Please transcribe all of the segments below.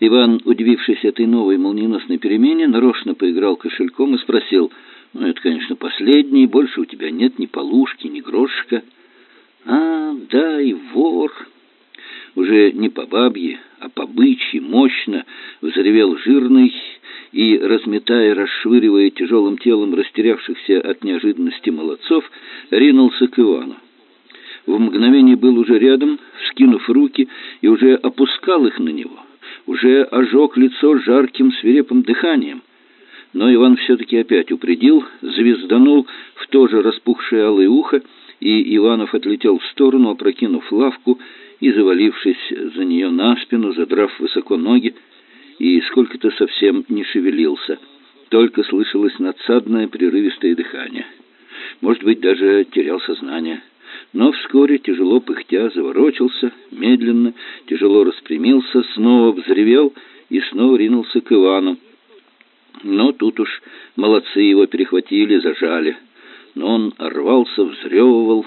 Иван, удивившись этой новой молниеносной перемене, нарочно поиграл кошельком и спросил, «Ну, это, конечно, последний, больше у тебя нет ни полушки, ни грошика». «А, да, и вор!» Уже не по бабье, а по бычьи, мощно взревел жирный и, разметая, расшвыривая тяжелым телом растерявшихся от неожиданности молодцов, ринулся к Ивану. В мгновение был уже рядом, скинув руки, и уже опускал их на него, уже ожег лицо жарким свирепым дыханием. Но Иван все-таки опять упредил, звезданул в то же распухшее алое ухо, и Иванов отлетел в сторону, опрокинув лавку и завалившись за нее на спину, задрав высоко ноги, и сколько-то совсем не шевелился. Только слышалось надсадное прерывистое дыхание. Может быть, даже терял сознание. Но вскоре, тяжело пыхтя, заворочился, медленно, тяжело распрямился, снова взревел и снова ринулся к Ивану. Но тут уж молодцы его перехватили, зажали. Но он рвался, взрёвывал,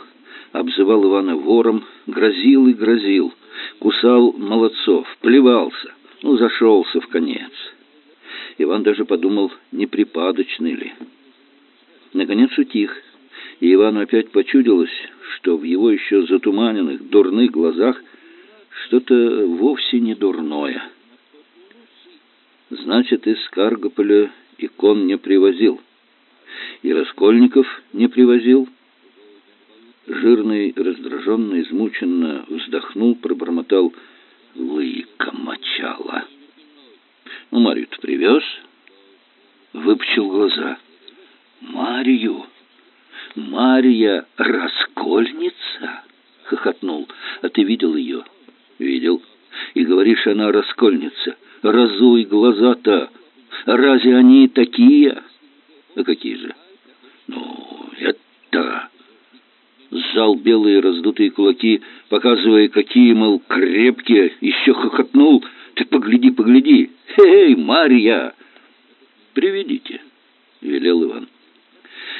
обзывал Ивана вором, грозил и грозил, кусал молодцов, плевался, ну, зашелся в конец. Иван даже подумал, не припадочный ли. Наконец утих, и Ивану опять почудилось, что в его еще затуманенных, дурных глазах что-то вовсе не дурное. Значит, из Каргополя икон не привозил, и Раскольников не привозил, Жирный, раздраженно, измученно вздохнул, пробормотал «Лыка мочала». «Ну, Марию-то привез?» Выпучил глаза. «Марию? Мария Раскольница?» Хохотнул. «А ты видел ее?» «Видел. И говоришь, она Раскольница. Разуй глаза-то. Разве они такие?» «А какие же?» «Ну, это...» сжал белые раздутые кулаки, показывая, какие, мол, крепкие, еще хохотнул. «Ты погляди, погляди! Эй, Марья!» «Приведите», — велел Иван.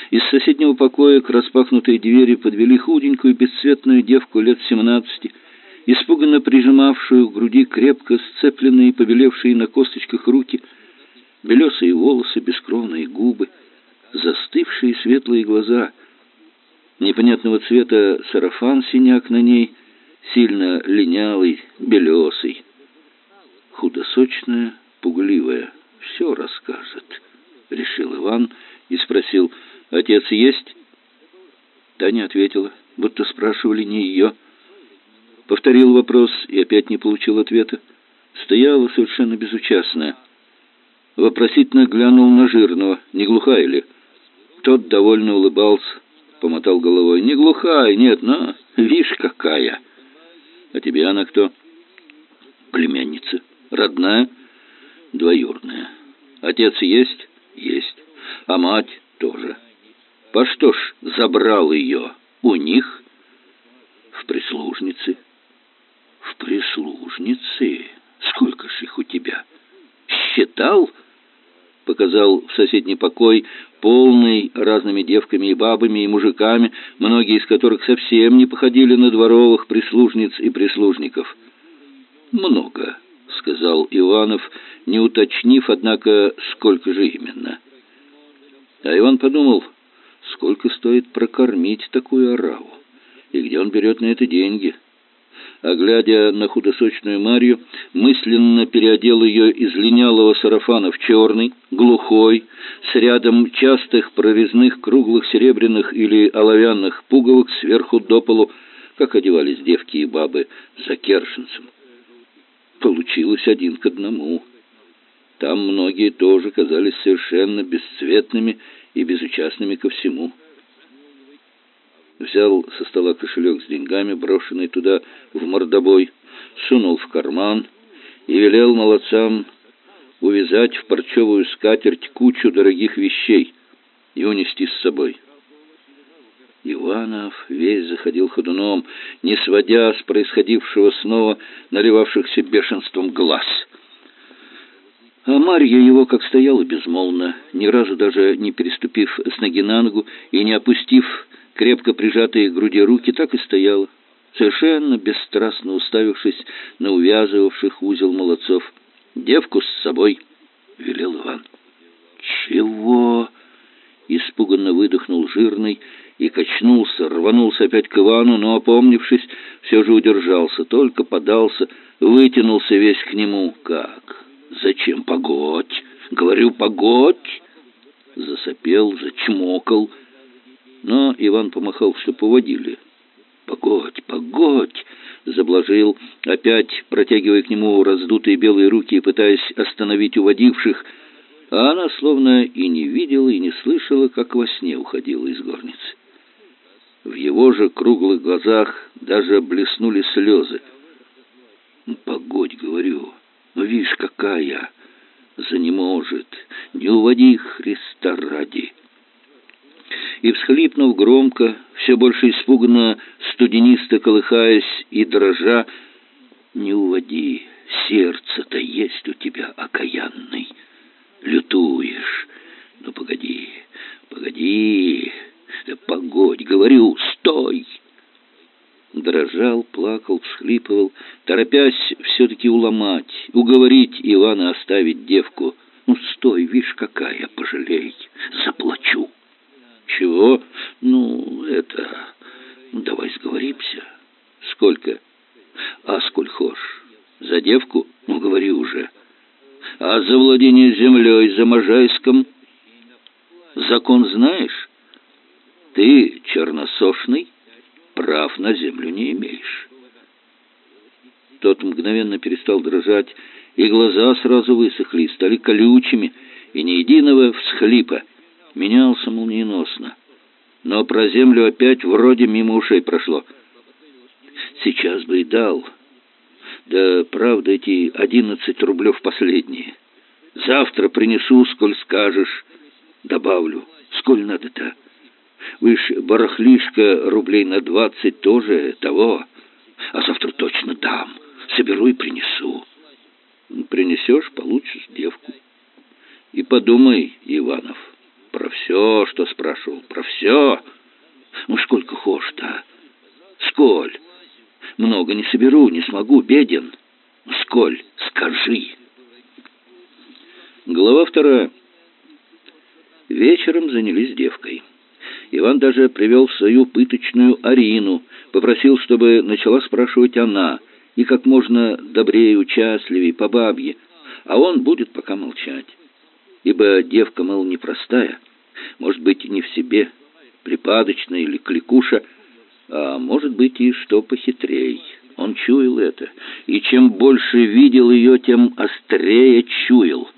Из соседнего покоя к распахнутой двери подвели худенькую бесцветную девку лет семнадцати, испуганно прижимавшую к груди крепко сцепленные, побелевшие на косточках руки, белесые волосы, бескровные губы, застывшие светлые глаза — непонятного цвета сарафан-синяк на ней, сильно линялый, белесый. Худосочная, пугливая, все расскажет, решил Иван и спросил, «Отец есть?» Таня ответила, будто спрашивали не ее. Повторил вопрос и опять не получил ответа. Стояла совершенно безучастная. Вопросительно глянул на Жирного, не глухая ли? Тот довольно улыбался помотал головой. «Не глухая, нет, но вишь какая!» «А тебе она кто?» «Племянница. Родная?» «Двоюродная. Отец есть?» «Есть. А мать тоже. По что ж забрал ее? У них?» «В прислужнице». «В прислужнице? Сколько ж их у тебя?» «Считал?» показал в соседний покой, полный разными девками и бабами и мужиками, многие из которых совсем не походили на дворовых прислужниц и прислужников. «Много», — сказал Иванов, не уточнив, однако, сколько же именно. А Иван подумал, сколько стоит прокормить такую ораву, и где он берет на это деньги а глядя на худосочную Марью, мысленно переодел ее из линялого сарафана в черный, глухой, с рядом частых прорезных круглых серебряных или оловянных пуговок сверху до полу, как одевались девки и бабы за кершенцем. Получилось один к одному. Там многие тоже казались совершенно бесцветными и безучастными ко всему взял со стола кошелек с деньгами, брошенный туда в мордобой, сунул в карман и велел молодцам увязать в парчевую скатерть кучу дорогих вещей и унести с собой. Иванов весь заходил ходуном, не сводя с происходившего снова наливавшихся бешенством глаз. А Марья его как стояла безмолвно, ни разу даже не переступив с ноги на ногу и не опустив крепко прижатые к груди руки, так и стояла, совершенно бесстрастно уставившись на увязывавших узел молодцов. девку с собой, велел Иван. Чего? Испуганно выдохнул жирный и качнулся, рванулся опять к Ивану, но, опомнившись, все же удержался, только подался, вытянулся весь к нему. Как? Зачем? Погодь! Говорю, погодь! Засопел, зачмокал, но Иван помахал, что поводили. «Погодь, погодь!» — заблажил, опять протягивая к нему раздутые белые руки и пытаясь остановить уводивших, а она словно и не видела, и не слышала, как во сне уходила из горницы. В его же круглых глазах даже блеснули слезы. «Ну, «Погодь, — говорю, — ну, видишь, какая! За не может! Не уводи Христа ради!» И, всхлипнув громко, все больше испуганно, студенисто колыхаясь и дрожа, «Не уводи, сердце-то есть у тебя окаянный, лютуешь. Ну, погоди, погоди, да погодь, говорю, стой!» Дрожал, плакал, всхлипывал, торопясь все-таки уломать, уговорить Ивана оставить девку. «Ну, стой, видишь, какая, пожалей, заплачу!» «Чего? Ну, это... Давай сговоримся. Сколько? А сколь хошь? За девку? Ну, говори уже. А за владение землей за Можайском? Закон знаешь? Ты, черносошный, прав на землю не имеешь». Тот мгновенно перестал дрожать, и глаза сразу высохли, стали колючими, и ни единого всхлипа — менялся молниеносно. Но про землю опять вроде мимо ушей прошло. Сейчас бы и дал. Да, правда, эти одиннадцать рублев последние. Завтра принесу, сколь скажешь. Добавлю. Сколь надо-то? Вы ж барахлишко рублей на двадцать тоже того. А завтра точно дам. Соберу и принесу. Принесешь, получишь девку. И подумай, Иванов, про все, что спрашивал, про все. Ну, сколько хошь-то? Сколь? Много не соберу, не смогу, беден. Сколь? Скажи. Глава вторая. Вечером занялись девкой. Иван даже привел свою пыточную Арину, попросил, чтобы начала спрашивать она, и как можно добрее, участливее, по бабье, а он будет пока молчать ибо девка, мол, непростая, может быть, не в себе, припадочная или кликуша, а может быть и что похитрей. Он чуял это, и чем больше видел ее, тем острее чуял.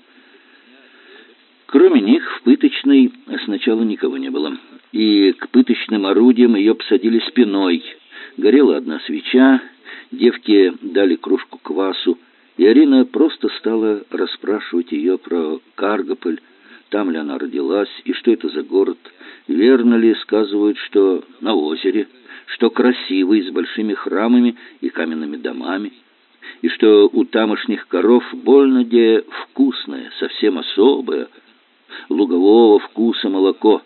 Кроме них в пыточной сначала никого не было, и к пыточным орудиям ее посадили спиной. Горела одна свеча, девке дали кружку квасу, и Арина просто стала расспрашивать ее про Каргополь, там ли она родилась, и что это за город, верно ли сказывают, что на озере, что красивый, с большими храмами и каменными домами, и что у тамошних коров больно где вкусное, совсем особое, лугового вкуса молоко,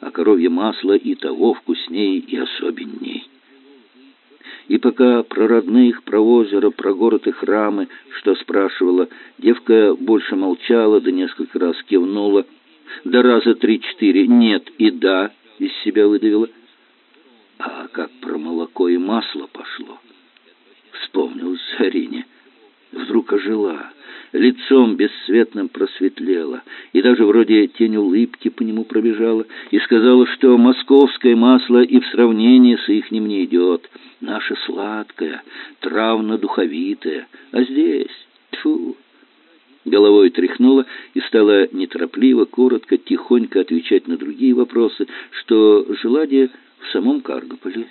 а коровье масло и того вкуснее и особенней. И пока про родных, про озеро, про город и храмы, что спрашивала, девка больше молчала, да несколько раз кивнула, да раза три-четыре «нет» и «да» из себя выдавила. А как про молоко и масло пошло, вспомнил Зарине. Вдруг ожила, лицом бесцветным просветлела, и даже вроде тень улыбки по нему пробежала, и сказала, что московское масло и в сравнении с ихним не идет, наше сладкое, травно-духовитое, а здесь, тьфу, Головой тряхнула и стала неторопливо, коротко, тихонько отвечать на другие вопросы, что желание в самом Каргополе.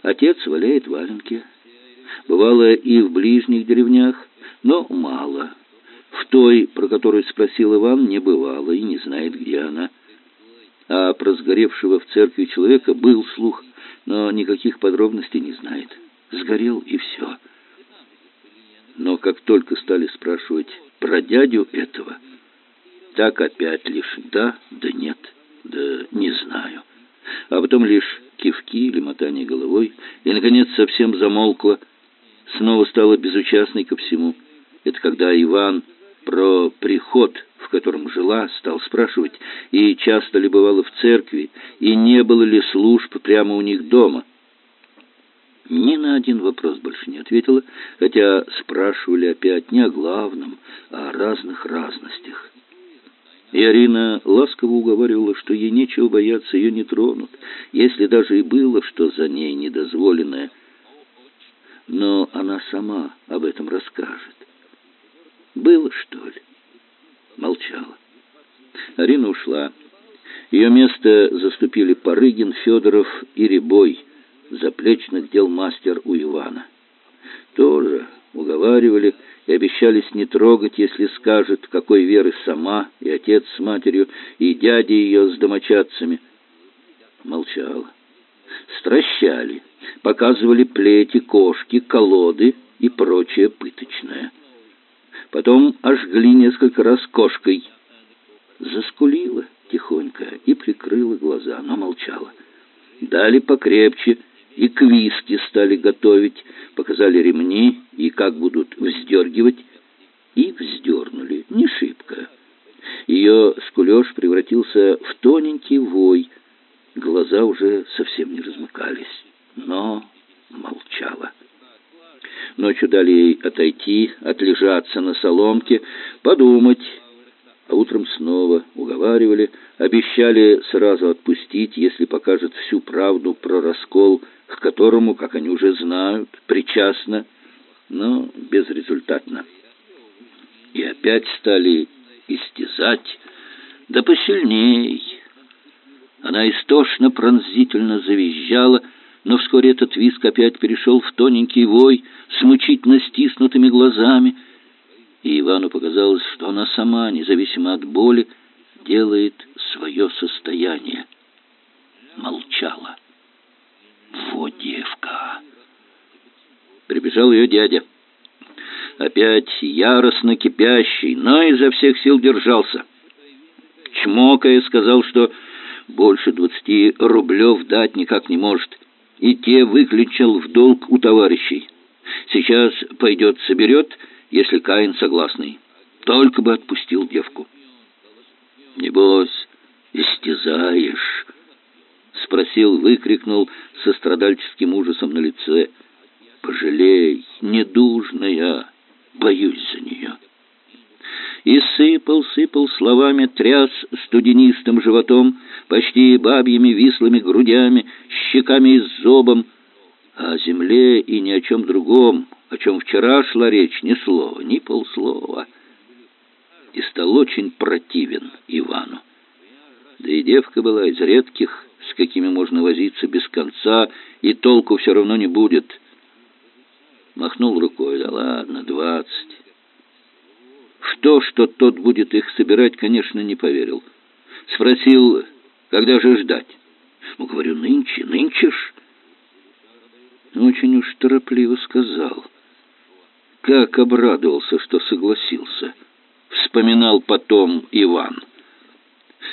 Отец валяет валенки. Бывало и в ближних деревнях, но мало. В той, про которую спросил Иван, не бывало и не знает, где она. А про сгоревшего в церкви человека был слух, но никаких подробностей не знает. Сгорел и все. Но как только стали спрашивать про дядю этого, так опять лишь «да», «да нет», «да не знаю». А потом лишь кивки или мотание головой, и, наконец, совсем замолкла, снова стала безучастной ко всему. Это когда Иван про приход, в котором жила, стал спрашивать, и часто ли бывало в церкви, и не было ли служб прямо у них дома. Ни на один вопрос больше не ответила, хотя спрашивали опять не о главном, а о разных разностях. И Арина ласково уговаривала, что ей нечего бояться, ее не тронут, если даже и было что за ней недозволенное. Но она сама об этом расскажет. Было, что ли? Молчала. Арина ушла. Ее место заступили Парыгин, Федоров и Рябой, заплечных дел мастер у Ивана. Тоже уговаривали и обещались не трогать, если скажет, какой веры сама, и отец с матерью, и дядя ее с домочадцами. Молчала. Стращали, показывали плети, кошки, колоды и прочее пыточное. Потом ожгли несколько раз кошкой. Заскулила тихонько и прикрыла глаза, но молчала. Дали покрепче — и к виске стали готовить, показали ремни и как будут вздергивать, и вздернули, не шибко. Ее скулеж превратился в тоненький вой, глаза уже совсем не размыкались, но молчала. Ночью дали ей отойти, отлежаться на соломке, подумать, а утром снова уговаривали, обещали сразу отпустить, если покажет всю правду про раскол, к которому, как они уже знают, причастна, но безрезультатно. И опять стали истязать, да посильней. Она истошно пронзительно завизжала, но вскоре этот визг опять перешел в тоненький вой с мучительно стиснутыми глазами — и Ивану показалось, что она сама, независимо от боли, делает свое состояние. Молчала. Вот девка. Прибежал ее дядя. Опять яростно кипящий, но изо всех сил держался. Чмокая сказал, что больше двадцати рублев дать никак не может, и те выключил в долг у товарищей. Сейчас пойдет соберет если Каин согласный. Только бы отпустил девку. «Небось, истязаешь?» — спросил, выкрикнул со страдальческим ужасом на лице. «Пожалей, недужная, боюсь за нее». И сыпал, сыпал словами, тряс студенистым животом, почти бабьими вислыми грудями, щеками и зобом, о земле и ни о чем другом, о чем вчера шла речь, ни слова, ни полслова. И стал очень противен Ивану. Да и девка была из редких, с какими можно возиться без конца, и толку все равно не будет. Махнул рукой, да ладно, двадцать. В то, что тот будет их собирать, конечно, не поверил. Спросил, когда же ждать? Ну, говорю, нынче, нынче ж. Очень уж торопливо сказал. Как обрадовался, что согласился. Вспоминал потом Иван.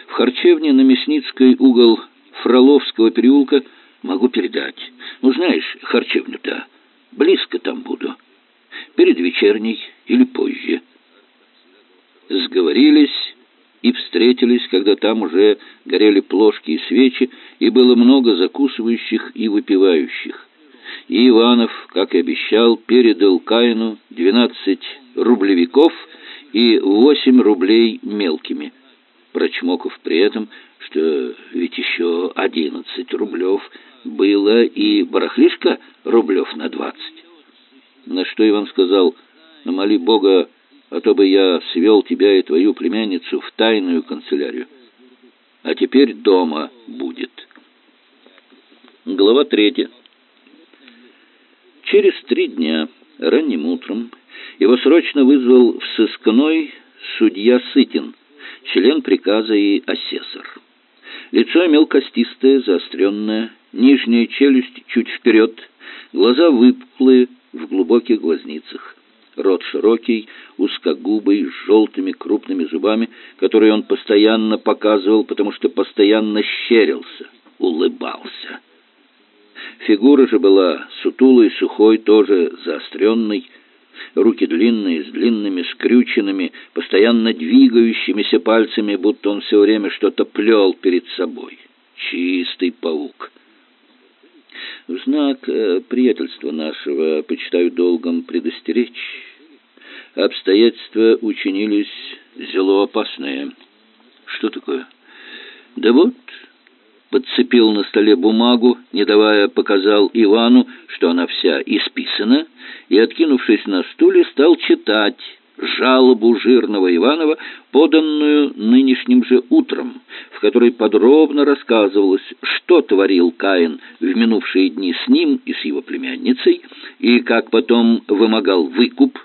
В харчевне на Мясницкой угол Фроловского переулка могу передать. Ну, знаешь, харчевню-то, близко там буду. Перед вечерней или позже. Сговорились и встретились, когда там уже горели плошки и свечи, и было много закусывающих и выпивающих и Иванов, как и обещал, передал Каину 12 рублевиков и 8 рублей мелкими, прочмоков при этом, что ведь еще 11 рублев было и барахлишка рублев на 20. На что Иван сказал, намоли Бога, а то бы я свел тебя и твою племянницу в тайную канцелярию. А теперь дома будет. Глава третья. Через три дня, ранним утром, его срочно вызвал в сыскной судья Сытин, член приказа и асессор. Лицо имел костистое, заостренное, нижняя челюсть чуть вперед, глаза выпуклые в глубоких глазницах. Рот широкий, узкогубый, с желтыми крупными зубами, которые он постоянно показывал, потому что постоянно щерился, улыбался. Фигура же была сутулой, сухой, тоже заостренной. Руки длинные, с длинными скрюченными, постоянно двигающимися пальцами, будто он все время что-то плел перед собой. Чистый паук. В знак э, приятельства нашего почитаю долгом предостеречь. Обстоятельства учинились зело опасные. Что такое? Да вот, подцепил на столе бумагу, не давая, показал Ивану, что она вся исписана, и, откинувшись на стуле, стал читать жалобу жирного Иванова, поданную нынешним же утром, в которой подробно рассказывалось, что творил Каин в минувшие дни с ним и с его племянницей, и как потом вымогал выкуп,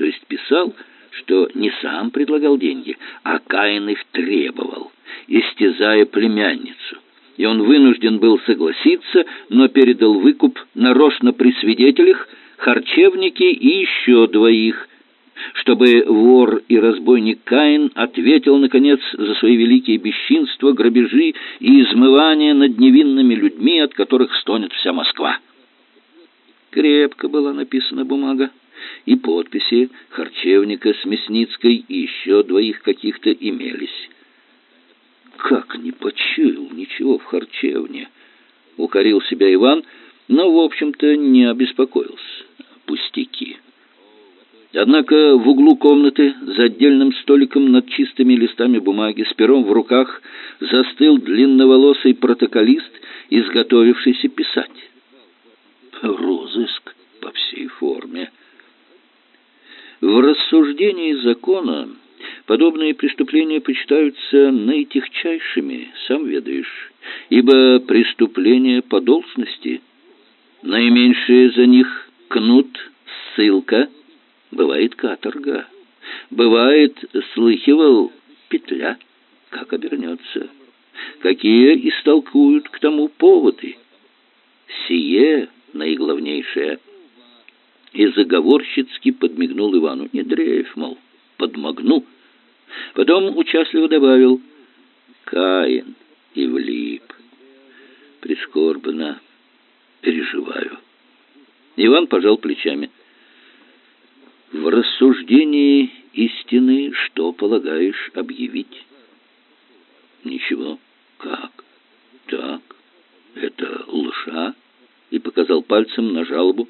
то есть писал, что не сам предлагал деньги, а Каин их требовал, истязая племянницу и он вынужден был согласиться, но передал выкуп нарочно при свидетелях, харчевнике и еще двоих, чтобы вор и разбойник Каин ответил, наконец, за свои великие бесчинства, грабежи и измывания над невинными людьми, от которых стонет вся Москва. Крепко была написана бумага, и подписи харчевника с Мясницкой и еще двоих каких-то имелись. Как не почуял ничего в харчевне? Укорил себя Иван, но, в общем-то, не обеспокоился. Пустяки. Однако в углу комнаты, за отдельным столиком над чистыми листами бумаги, с пером в руках, застыл длинноволосый протоколист, изготовившийся писать. Розыск по всей форме. В рассуждении закона Подобные преступления почитаются наитихчайшими, сам ведаешь, ибо преступления по должности. Наименьшее за них кнут, ссылка, бывает каторга, бывает, слыхивал, петля, как обернется. Какие истолкуют к тому поводы? Сие наиглавнейшее. И заговорщицки подмигнул Ивану. Не дрейф, мол, подмогну. Потом участливо добавил «Каин» и влип. Прискорбно переживаю. Иван пожал плечами. В рассуждении истины что полагаешь объявить? Ничего. Как? Так. Это лжа? И показал пальцем на жалобу.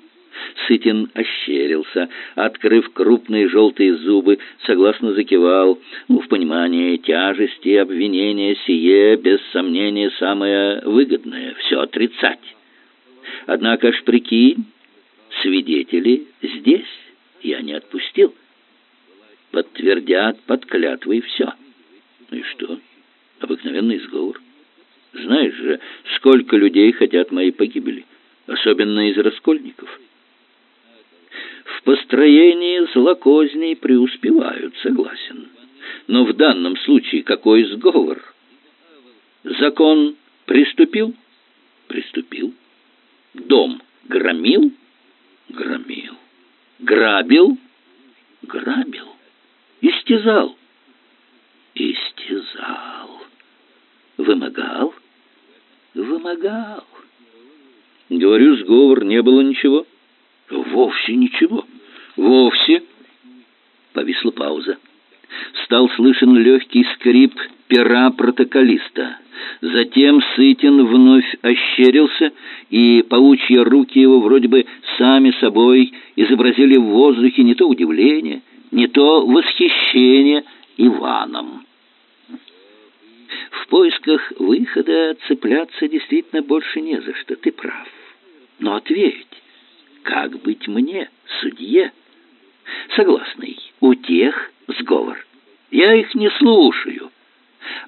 Сытин ощерился, открыв крупные желтые зубы, согласно закивал. Ну, в понимании тяжести обвинения сие, без сомнения, самое выгодное. Все отрицать. Однако ж прикинь, свидетели здесь. Я не отпустил. Подтвердят под клятвой все. Ну и что? Обыкновенный сговор. Знаешь же, сколько людей хотят моей погибели, особенно из раскольников в построении злокозней преуспевают, согласен. Но в данном случае какой сговор? Закон приступил? Приступил. Дом громил? Громил. Грабил? Грабил. Истязал? Истязал. Вымогал? Вымогал. Говорю, сговор, не было ничего. Вовсе ничего. Вовсе. Повисла пауза. Стал слышен легкий скрип пера протоколиста. Затем Сытин вновь ощерился, и паучьи руки его вроде бы сами собой изобразили в воздухе не то удивление, не то восхищение Иваном. В поисках выхода цепляться действительно больше не за что, ты прав. Но ответь, как быть мне, судье? Согласный, у тех сговор. Я их не слушаю.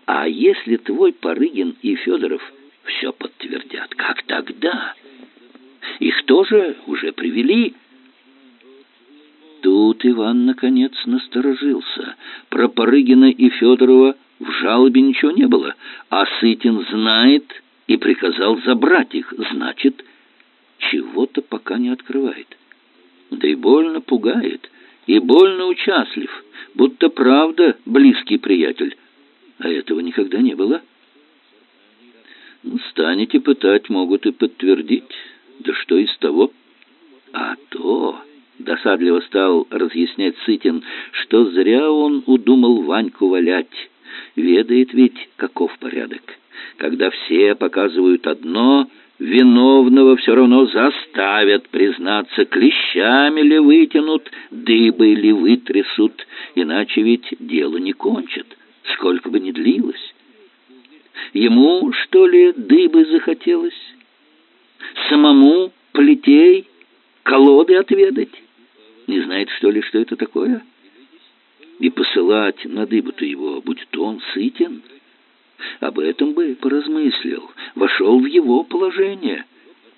А если твой Парыгин и Федоров все подтвердят, как тогда? Их тоже уже привели. Тут Иван наконец насторожился. Про Парыгина и Федорова в жалобе ничего не было, а Сытин знает и приказал забрать их, значит, чего-то пока не открывает. Да и больно пугает, и больно участлив, будто правда близкий приятель. А этого никогда не было. Ну, станете пытать, могут и подтвердить. Да что из того? А то, Досадливо стал разъяснять Сытин, что зря он удумал Ваньку валять. Ведает ведь, каков порядок. Когда все показывают одно, виновного все равно заставят признаться, клещами ли вытянут, дыбой ли вытрясут, иначе ведь дело не кончат, сколько бы ни длилось. Ему, что ли, дыбы захотелось? Самому плетей, колоды отведать? Не знает, что ли, что это такое? И посылать на дыбу-то его, будет он сытен? Об этом бы поразмыслил, вошел в его положение.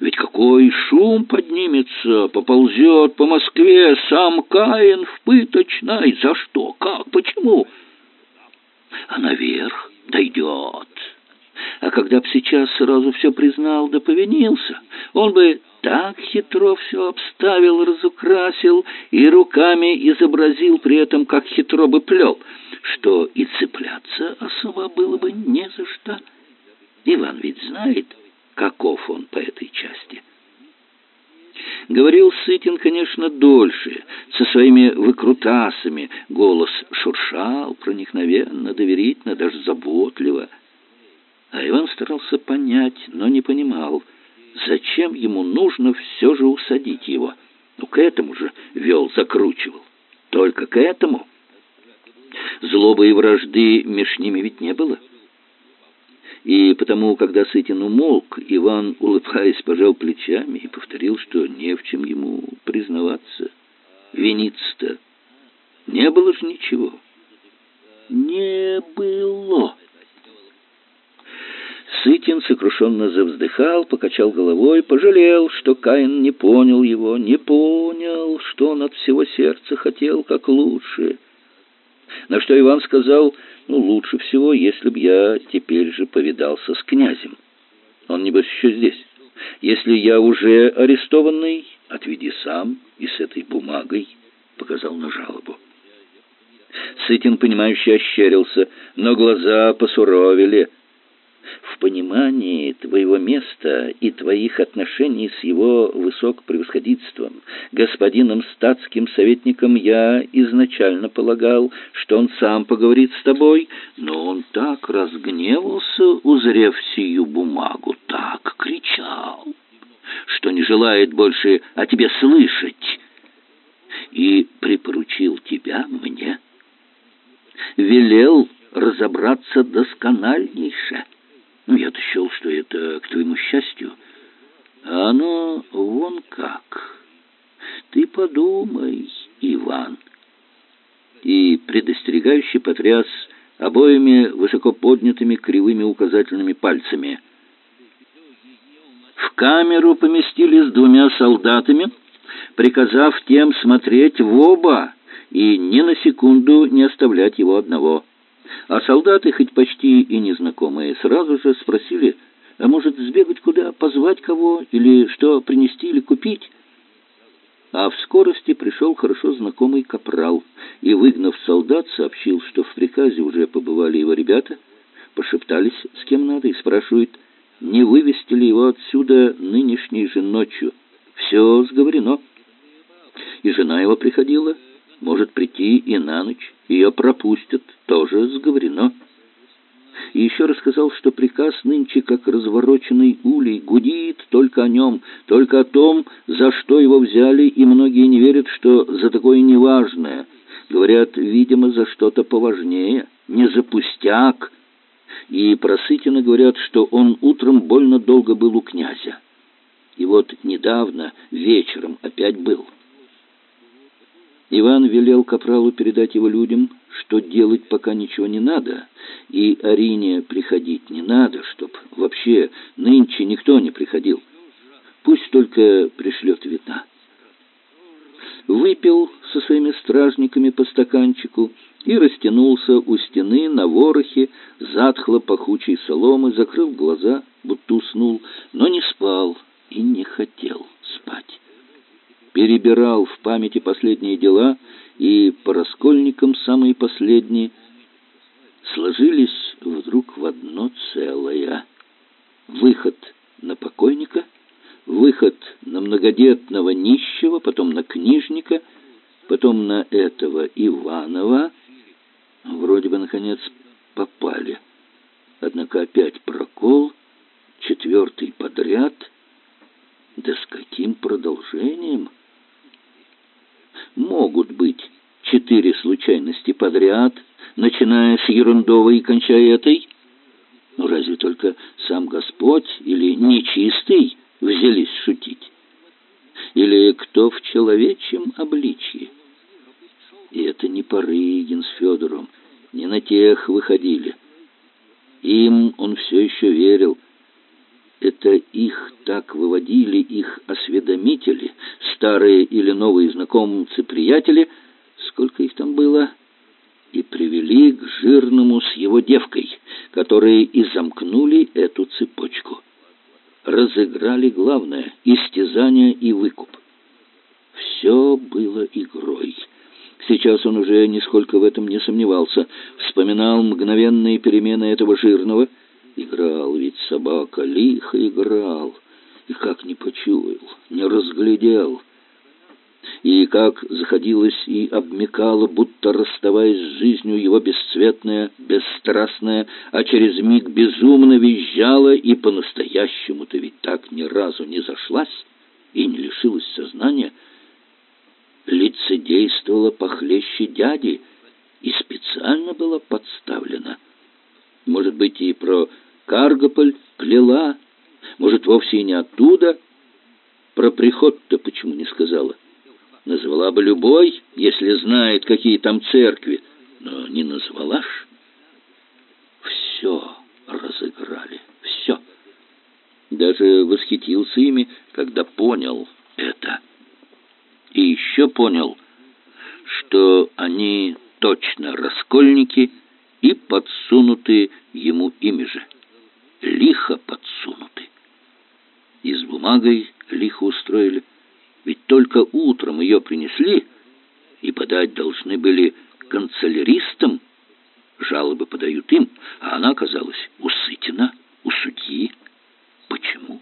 Ведь какой шум поднимется, поползет по Москве сам Каин в пыточной. За что? Как? Почему? А наверх дойдет. А когда б сейчас сразу все признал да повинился, он бы так хитро все обставил, разукрасил и руками изобразил при этом, как хитро бы плел, что и цепляться особо было бы не за что. Иван ведь знает, каков он по этой части. Говорил Сытин, конечно, дольше, со своими выкрутасами, голос шуршал проникновенно, доверительно, даже заботливо. А Иван старался понять, но не понимал — Зачем ему нужно все же усадить его? Ну, к этому же вел, закручивал. Только к этому. Злобы и вражды меж ними ведь не было. И потому, когда Сытин умолк, Иван, улыбаясь, пожал плечами и повторил, что не в чем ему признаваться. Виниться-то не было же ничего. Не было. Сытин сокрушенно завздыхал, покачал головой, пожалел, что Каин не понял его, не понял, что он от всего сердца хотел как лучше. На что Иван сказал, ну, лучше всего, если б я теперь же повидался с князем. Он, небось, еще здесь. Если я уже арестованный, отведи сам и с этой бумагой, показал на жалобу. Сытин, понимающе ощерился, но глаза посуровили — в понимании твоего места и твоих отношений с его высокопревосходительством, господином статским советником, я изначально полагал, что он сам поговорит с тобой, но он так разгневался, узрев сию бумагу, так кричал, что не желает больше о тебе слышать, и припоручил тебя мне, велел разобраться доскональнейше, ну, я-то счел, что это к твоему счастью. А оно вон как. Ты подумай, Иван. И предостерегающе потряс обоими высоко поднятыми кривыми указательными пальцами. В камеру поместили с двумя солдатами, приказав тем смотреть в оба и ни на секунду не оставлять его одного. А солдаты, хоть почти и незнакомые, сразу же спросили, а может сбегать куда, позвать кого, или что принести или купить? А в скорости пришел хорошо знакомый капрал и, выгнав солдат, сообщил, что в приказе уже побывали его ребята, пошептались с кем надо и спрашивают, не вывести ли его отсюда нынешней же ночью. Все сговорено. И жена его приходила, может прийти и на ночь. Ее пропустят, тоже сговорено. И еще рассказал, что приказ нынче, как развороченный улей, гудит только о нем, только о том, за что его взяли, и многие не верят, что за такое неважное. Говорят, видимо, за что-то поважнее, не за пустяк. И про Сытина говорят, что он утром больно долго был у князя. И вот недавно вечером опять был. Иван велел капралу передать его людям, что делать пока ничего не надо, и Арине приходить не надо, чтоб вообще нынче никто не приходил. Пусть только пришлет вина. Выпил со своими стражниками по стаканчику и растянулся у стены на ворохе затхло пахучей соломы, закрыл глаза, будто уснул, но не спал и не хотел спать перебирал в памяти последние дела, и по раскольникам самые последние сложились вдруг в одно целое. Выход на покойника, выход на многодетного нищего, потом на книжника, потом на этого Иванова. Вроде бы, наконец, попали. Однако опять прокол, четвертый подряд. Да с каким продолжением? Могут быть четыре случайности подряд, начиная с ерундовой и кончая этой. Ну, разве только сам Господь или нечистый взялись шутить? Или кто в человечьем обличье? И это не Порыгин с Федором, не на тех выходили. Им он все еще верил. Это их так выводили их осведомители, старые или новые знакомцы-приятели, сколько их там было, и привели к жирному с его девкой, которые и замкнули эту цепочку. Разыграли главное — истязание и выкуп. Все было игрой. Сейчас он уже нисколько в этом не сомневался. Вспоминал мгновенные перемены этого жирного. Играл ведь собака, лихо играл. И как не почуял, не разглядел. И как заходилась и обмекала, будто расставаясь с жизнью его бесцветная, бесстрастная, а через миг безумно визжала и по-настоящему-то ведь так ни разу не зашлась и не лишилась сознания — лицедействовала похлеще дяди и специально была подставлена. Может быть, и про Каргополь плела, может, вовсе и не оттуда. Про приход-то почему не сказала? Назвала бы любой, если знает, какие там церкви, но не назвала ж. Все разыграли, все. Даже восхитился ими, когда понял это и еще понял, что они точно раскольники и подсунуты ему ими же. Лихо подсунуты. И с бумагой лихо устроили. Ведь только утром ее принесли и подать должны были канцеляристам. Жалобы подают им, а она оказалась у Сытина, у судьи. Почему?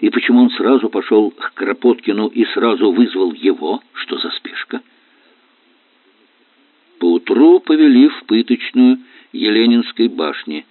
И почему он сразу пошел к Кропоткину и сразу вызвал его? Что за спешка? Поутру повели в пыточную Еленинской башни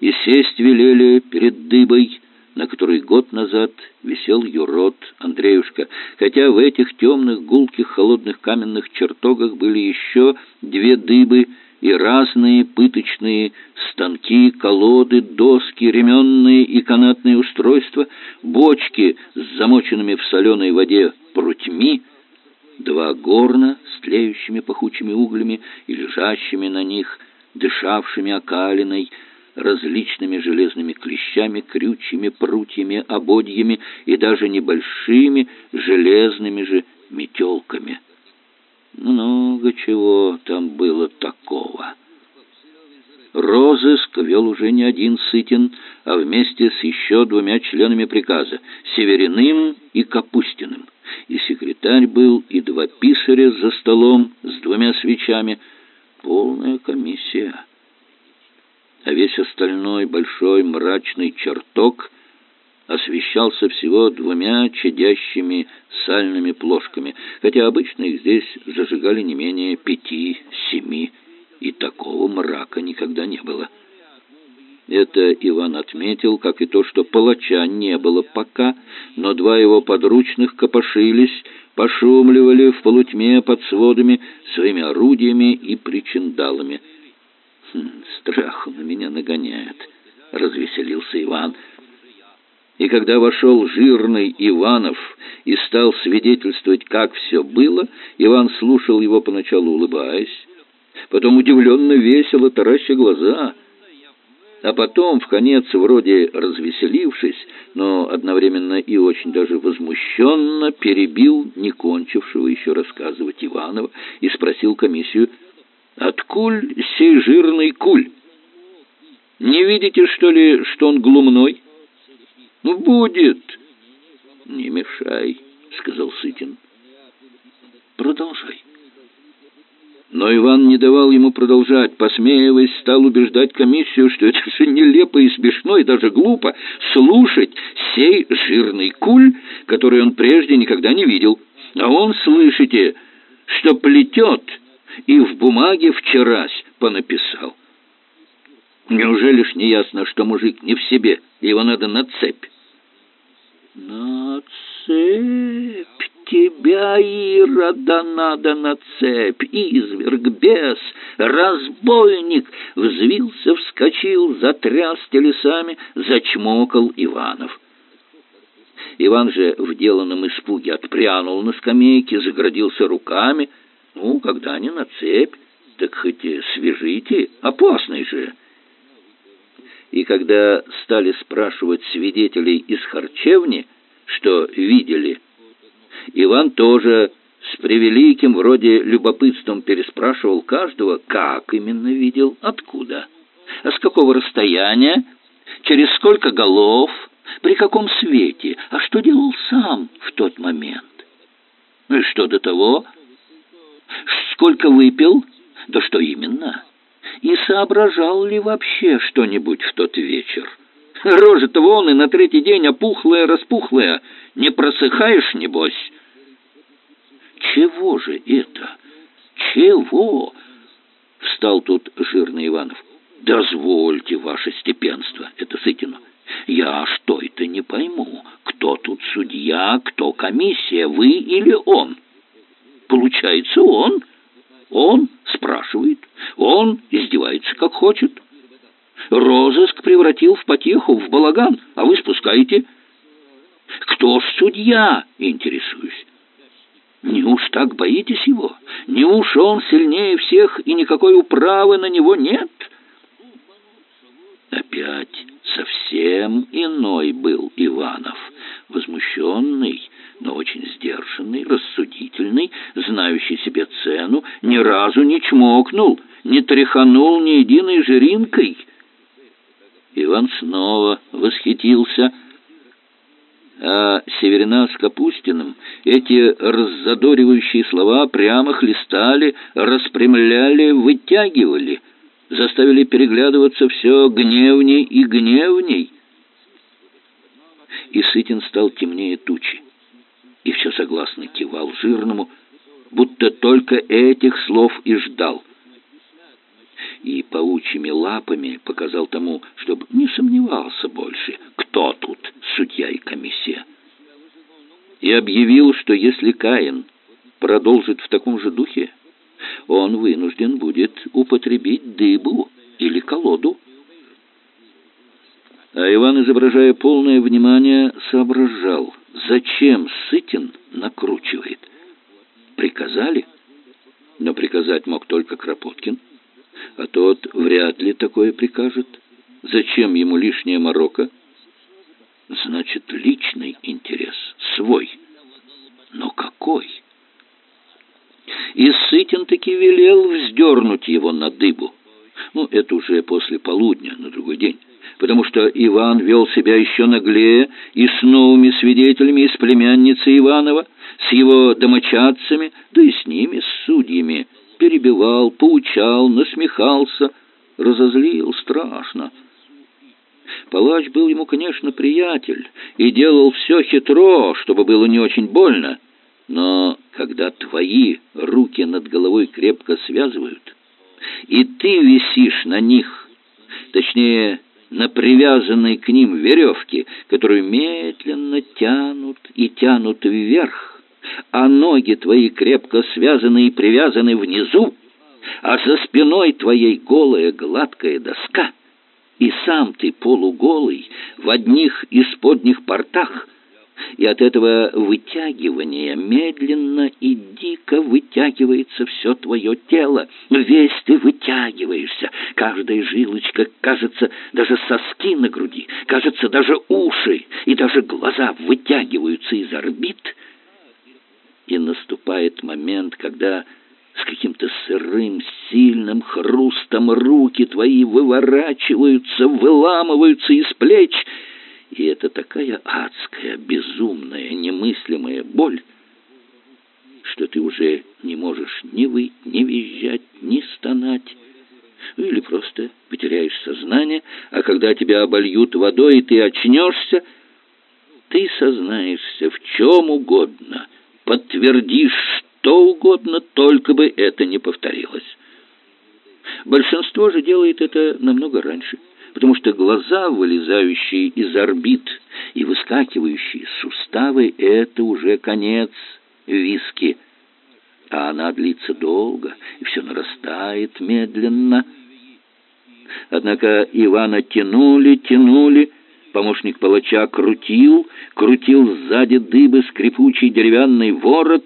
и сесть велели перед дыбой, на которой год назад висел юрод Андреюшка, хотя в этих темных, гулких, холодных каменных чертогах были еще две дыбы и разные пыточные станки, колоды, доски, ременные и канатные устройства, бочки с замоченными в соленой воде прутьми, два горна с тлеющими пахучими углями и лежащими на них, дышавшими окалиной, различными железными клещами, крючьями, прутьями, ободьями и даже небольшими железными же метелками. Много чего там было такого. Розыск вел уже не один Сытин, а вместе с еще двумя членами приказа, Севериным и Капустиным. И секретарь был, и два писаря за столом с двумя свечами. Полная комиссия. А весь остальной большой мрачный чертог освещался всего двумя чадящими сальными плошками, хотя обычно их здесь зажигали не менее пяти-семи, и такого мрака никогда не было. Это Иван отметил, как и то, что палача не было пока, но два его подручных копошились, пошумливали в полутьме под сводами своими орудиями и причиндалами. «Хм, «Страх на меня нагоняет», — развеселился Иван, — и когда вошел жирный Иванов и стал свидетельствовать, как все было, Иван слушал его поначалу улыбаясь, потом удивленно весело тараща глаза, а потом, в конец, вроде развеселившись, но одновременно и очень даже возмущенно, перебил не кончившего еще рассказывать Иванова и спросил комиссию, «Откуль сей жирный куль? Не видите, что ли, что он глумной?» Ну, будет. Не мешай, сказал Сытин. Продолжай. Но Иван не давал ему продолжать, посмеиваясь, стал убеждать комиссию, что это же нелепо и смешно, и даже глупо слушать сей жирный куль, который он прежде никогда не видел. А он, слышите, что плетет, и в бумаге вчерась понаписал. Неужели ж не ясно, что мужик не в себе, его надо на цепь? На цепь тебя, Ирода, надо на цепь, изверг, бес, разбойник, взвился, вскочил, затряс телесами, зачмокал Иванов. Иван же в деланном испуге отпрянул на скамейке, заградился руками. Ну, когда они на цепь, так хоть свяжите, опасный же. И когда стали спрашивать свидетелей из харчевни, что видели, Иван тоже с превеликим вроде любопытством переспрашивал каждого, как именно видел, откуда, а с какого расстояния, через сколько голов, при каком свете, а что делал сам в тот момент. Ну и что до того? Сколько выпил? Да что именно? И соображал ли вообще что-нибудь в тот вечер? Рожа-то вон и на третий день опухлая-распухлая. Не просыхаешь, небось? Чего же это? Чего? Встал тут жирный Иванов. Дозвольте, ваше степенство, это Сытину. Я что это не пойму. Кто тут судья, кто комиссия, вы или он? Получается, он. Он спрашивает, он издевается как хочет. Розыск превратил в потеху, в балаган, а вы спускаете. Кто ж судья, интересуюсь. Неуж так боитесь его? Неуж он сильнее всех, и никакой управы на него нет? Опять совсем иной был Иванов, возмущенный, но очень сдержанный, рассудительный, знающий себе цену, ни разу не чмокнул, не тряханул ни единой жиринкой. Иван снова восхитился – а Северина с Капустиным эти раззадоривающие слова прямо хлестали, распрямляли, вытягивали, заставили переглядываться все гневней и гневней. И Сытин стал темнее тучи, и все согласно кивал жирному, будто только этих слов и ждал и паучьими лапами показал тому, чтобы не сомневался больше, кто тут судья и комиссия. И объявил, что если Каин продолжит в таком же духе, он вынужден будет употребить дыбу или колоду. А Иван, изображая полное внимание, соображал, зачем Сытин накручивает. Приказали, но приказать мог только Кропоткин а тот вряд ли такое прикажет. Зачем ему лишняя морока? Значит, личный интерес, свой. Но какой? И Сытин таки велел вздернуть его на дыбу. Ну, это уже после полудня, на другой день. Потому что Иван вел себя еще наглее и с новыми свидетелями, и с племянницей Иванова, с его домочадцами, да и с ними, с судьями, перебивал, поучал, насмехался, разозлил страшно. Палач был ему, конечно, приятель и делал все хитро, чтобы было не очень больно. Но когда твои руки над головой крепко связывают, и ты висишь на них, точнее, на привязанной к ним веревке, которую медленно тянут и тянут вверх, а ноги твои крепко связаны и привязаны внизу, а за спиной твоей голая гладкая доска, и сам ты полуголый в одних исподних портах, и от этого вытягивания медленно и дико вытягивается все твое тело. Весь ты вытягиваешься, каждая жилочка, кажется, даже соски на груди, кажется, даже уши и даже глаза вытягиваются из орбит — и наступает момент, когда с каким-то сырым, сильным хрустом руки твои выворачиваются, выламываются из плеч, и это такая адская, безумная, немыслимая боль, что ты уже не можешь ни выть, ни визжать, ни стонать, или просто потеряешь сознание, а когда тебя обольют водой, и ты очнешься, ты сознаешься в чем угодно, подтвердишь что угодно, только бы это не повторилось. Большинство же делает это намного раньше, потому что глаза, вылезающие из орбит и выскакивающие суставы, это уже конец виски. А она длится долго, и все нарастает медленно. Однако Ивана тянули, тянули, помощник палача крутил, крутил сзади дыбы скрипучий деревянный ворот,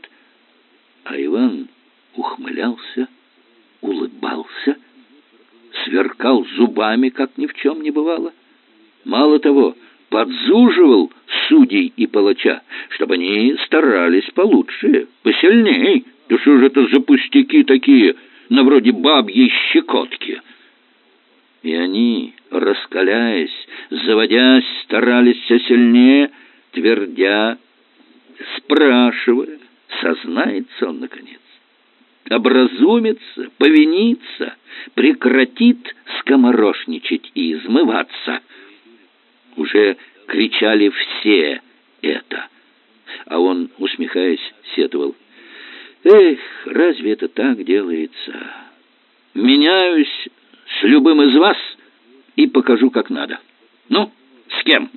а Иван ухмылялся, улыбался, сверкал зубами, как ни в чем не бывало. Мало того, подзуживал судей и палача, чтобы они старались получше, посильней. Да что же это за пустяки такие, на вроде бабьей щекотки? И они, раскаляясь, заводясь, старались все сильнее, твердя, спрашивая, сознается он, наконец образумится, повинится, прекратит скоморошничать и измываться. Уже кричали все это, а он, усмехаясь, сетовал. «Эх, разве это так делается? Меняюсь с любым из вас и покажу, как надо. Ну, с кем?»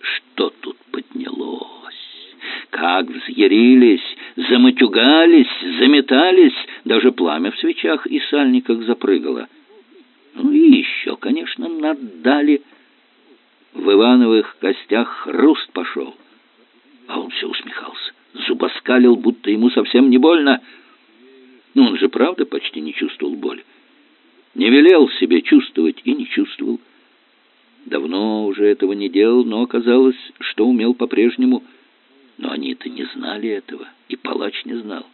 Что тут поднялось? Как взъярились, заматюгались, заметались, даже пламя в свечах и сальниках запрыгало. Ну и еще, конечно, наддали. В Ивановых костях хруст пошел. А он все усмехался, зубоскалил, будто ему совсем не больно. Ну, он же правда почти не чувствовал боли. Не велел себе чувствовать и не чувствовал. Давно уже этого не делал, но оказалось, что умел по-прежнему но они-то не знали этого, и палач не знал.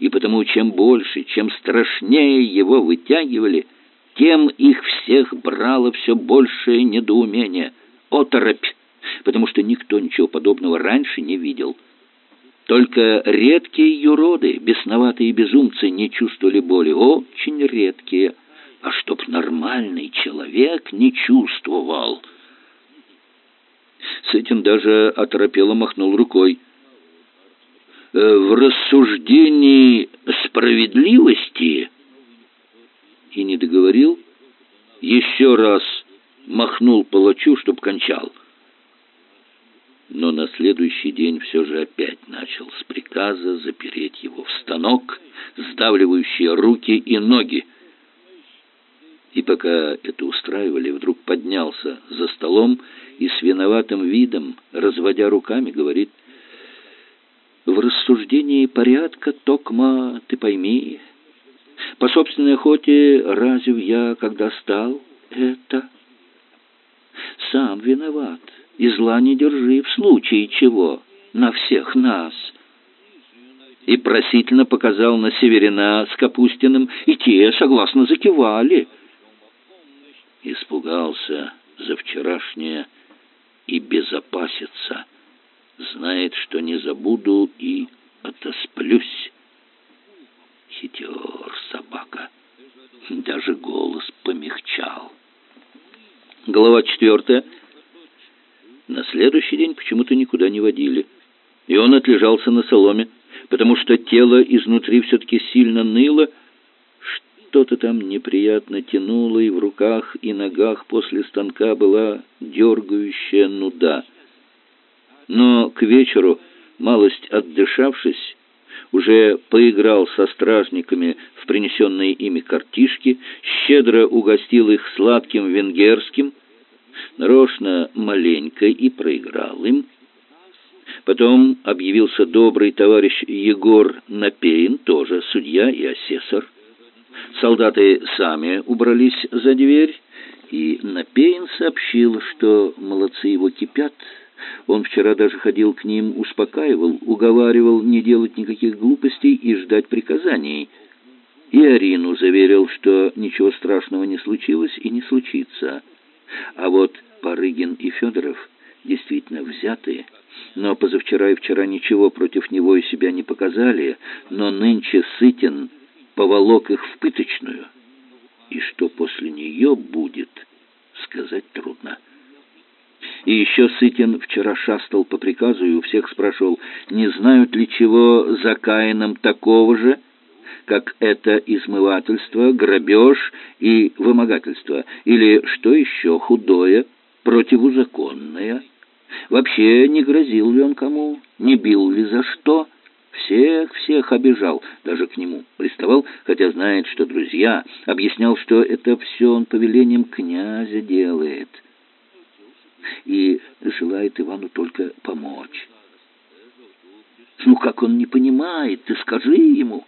И потому чем больше, чем страшнее его вытягивали, тем их всех брало все большее недоумение, оторопь, потому что никто ничего подобного раньше не видел. Только редкие юроды, бесноватые безумцы, не чувствовали боли, очень редкие. А чтоб нормальный человек не чувствовал – с этим даже оторопело махнул рукой. Э, в рассуждении справедливости и не договорил, еще раз махнул палачу, чтоб кончал. Но на следующий день все же опять начал с приказа запереть его в станок, сдавливающие руки и ноги. И пока это устраивали, вдруг поднялся за столом и с виноватым видом, разводя руками, говорит, «В рассуждении порядка, токма, ты пойми, по собственной охоте разве я, когда стал, это? Сам виноват, и зла не держи в случае чего на всех нас» и просительно показал на Северина с Капустиным, и те согласно закивали. Испугался за вчерашнее и безопасится. Знает, что не забуду и отосплюсь. Хитер собака. Даже голос помягчал. Глава четвертая. На следующий день почему-то никуда не водили. И он отлежался на соломе, потому что тело изнутри все-таки сильно ныло, что-то там неприятно тянуло, и в руках и ногах после станка была дергающая нуда. Но к вечеру, малость отдышавшись, уже поиграл со стражниками в принесенные ими картишки, щедро угостил их сладким венгерским, нарочно маленько и проиграл им. Потом объявился добрый товарищ Егор Напеин, тоже судья и асессор. Солдаты сами убрались за дверь, и Напейн сообщил, что молодцы его кипят. Он вчера даже ходил к ним, успокаивал, уговаривал не делать никаких глупостей и ждать приказаний. И Арину заверил, что ничего страшного не случилось и не случится. А вот Парыгин и Федоров действительно взятые, но позавчера и вчера ничего против него и себя не показали, но нынче Сытин поволок их в пыточную. И что после нее будет, сказать трудно. И еще Сытин вчера шастал по приказу и у всех спрашивал, не знают ли чего за Каином такого же, как это измывательство, грабеж и вымогательство, или, что еще, худое, противозаконное. Вообще не грозил ли он кому, не бил ли за что, всех-всех обижал, даже к нему приставал, хотя знает, что друзья, объяснял, что это все он по велениям князя делает и желает Ивану только помочь. Ну, как он не понимает, ты скажи ему.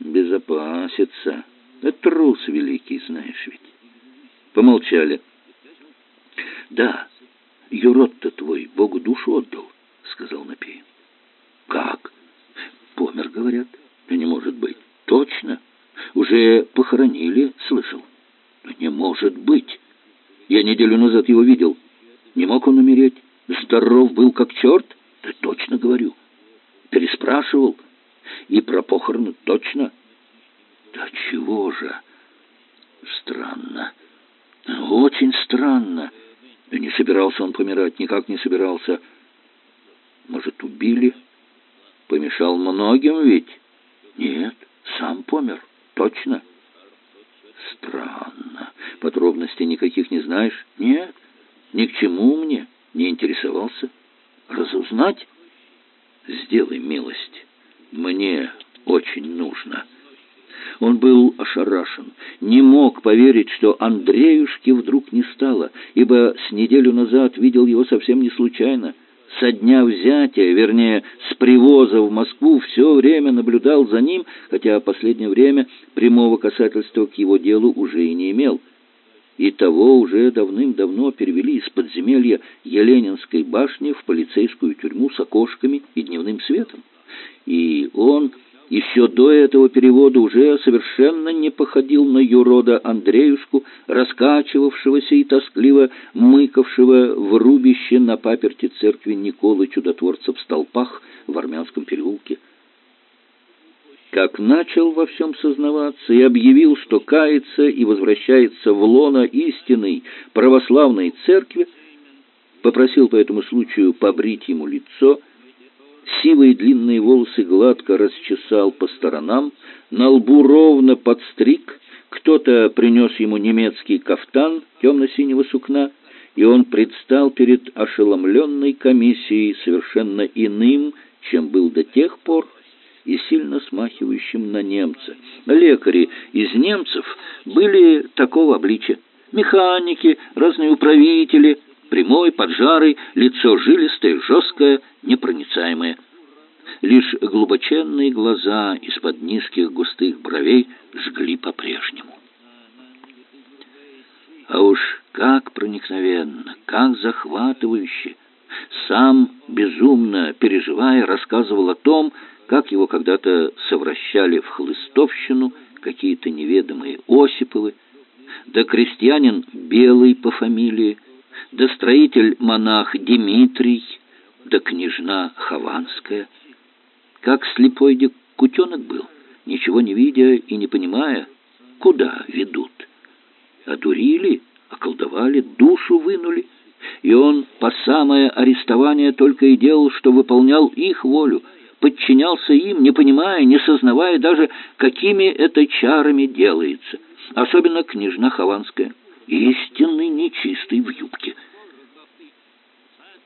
Безопасится. Это трус великий, знаешь ведь. Помолчали. Да, Юрод-то твой Богу душу отдал, сказал Напеин. Как? Помер, говорят. Да не может быть. Точно. Уже похоронили, слышал. Но не может быть. Я неделю назад его видел. Не мог он умереть. Здоров был как черт. Да точно говорю. Переспрашивал. И про похороны точно. Да чего же? Странно. Очень странно. Да не собирался он помирать, никак не собирался. Может, убили? Помешал многим ведь? Нет, сам помер, точно. Странно. Подробностей никаких не знаешь? Нет, ни к чему мне не интересовался. Разузнать? Сделай милость. Мне очень нужно. Он был ошарашен, не мог поверить, что Андреюшки вдруг не стало, ибо с неделю назад видел его совсем не случайно. Со дня взятия, вернее, с привоза в Москву, все время наблюдал за ним, хотя последнее время прямого касательства к его делу уже и не имел. И того уже давным-давно перевели из подземелья Еленинской башни в полицейскую тюрьму с окошками и дневным светом. И он еще до этого перевода уже совершенно не походил на юрода Андреюшку, раскачивавшегося и тоскливо мыкавшего в рубище на паперти церкви Николы Чудотворца в столпах в Армянском переулке. Как начал во всем сознаваться и объявил, что кается и возвращается в лоно истинной православной церкви, попросил по этому случаю побрить ему лицо – Сивые длинные волосы гладко расчесал по сторонам, на лбу ровно подстриг, кто-то принес ему немецкий кафтан темно-синего сукна, и он предстал перед ошеломленной комиссией совершенно иным, чем был до тех пор, и сильно смахивающим на немца. Лекари из немцев были такого обличия. Механики, разные управители, прямой, поджарый, лицо жилистое, жесткое, непроницаемое. Лишь глубоченные глаза из-под низких густых бровей жгли по-прежнему. А уж как проникновенно, как захватывающе! Сам, безумно переживая, рассказывал о том, как его когда-то совращали в хлыстовщину какие-то неведомые Осиповы, да крестьянин Белый по фамилии, да строитель-монах Дмитрий, да княжна Хованская. Как слепой кутенок был, ничего не видя и не понимая, куда ведут. Одурили, околдовали, душу вынули, и он по самое арестование только и делал, что выполнял их волю, подчинялся им, не понимая, не сознавая даже, какими это чарами делается. Особенно княжна Хованская истинный нечистый в юбке.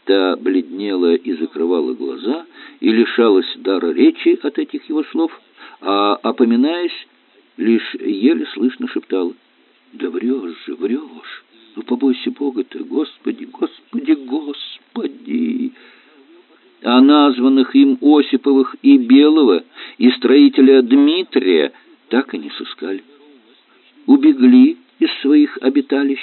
Та бледнела и закрывала глаза, и лишалась дара речи от этих его слов, а, опоминаясь, лишь еле слышно шептала. «Да врешь же, врешь! Ну, побойся Бога-то! Господи, Господи, Господи!» А названных им Осиповых и Белого, и строителя Дмитрия так и не сыскали. Убегли из своих обиталищ,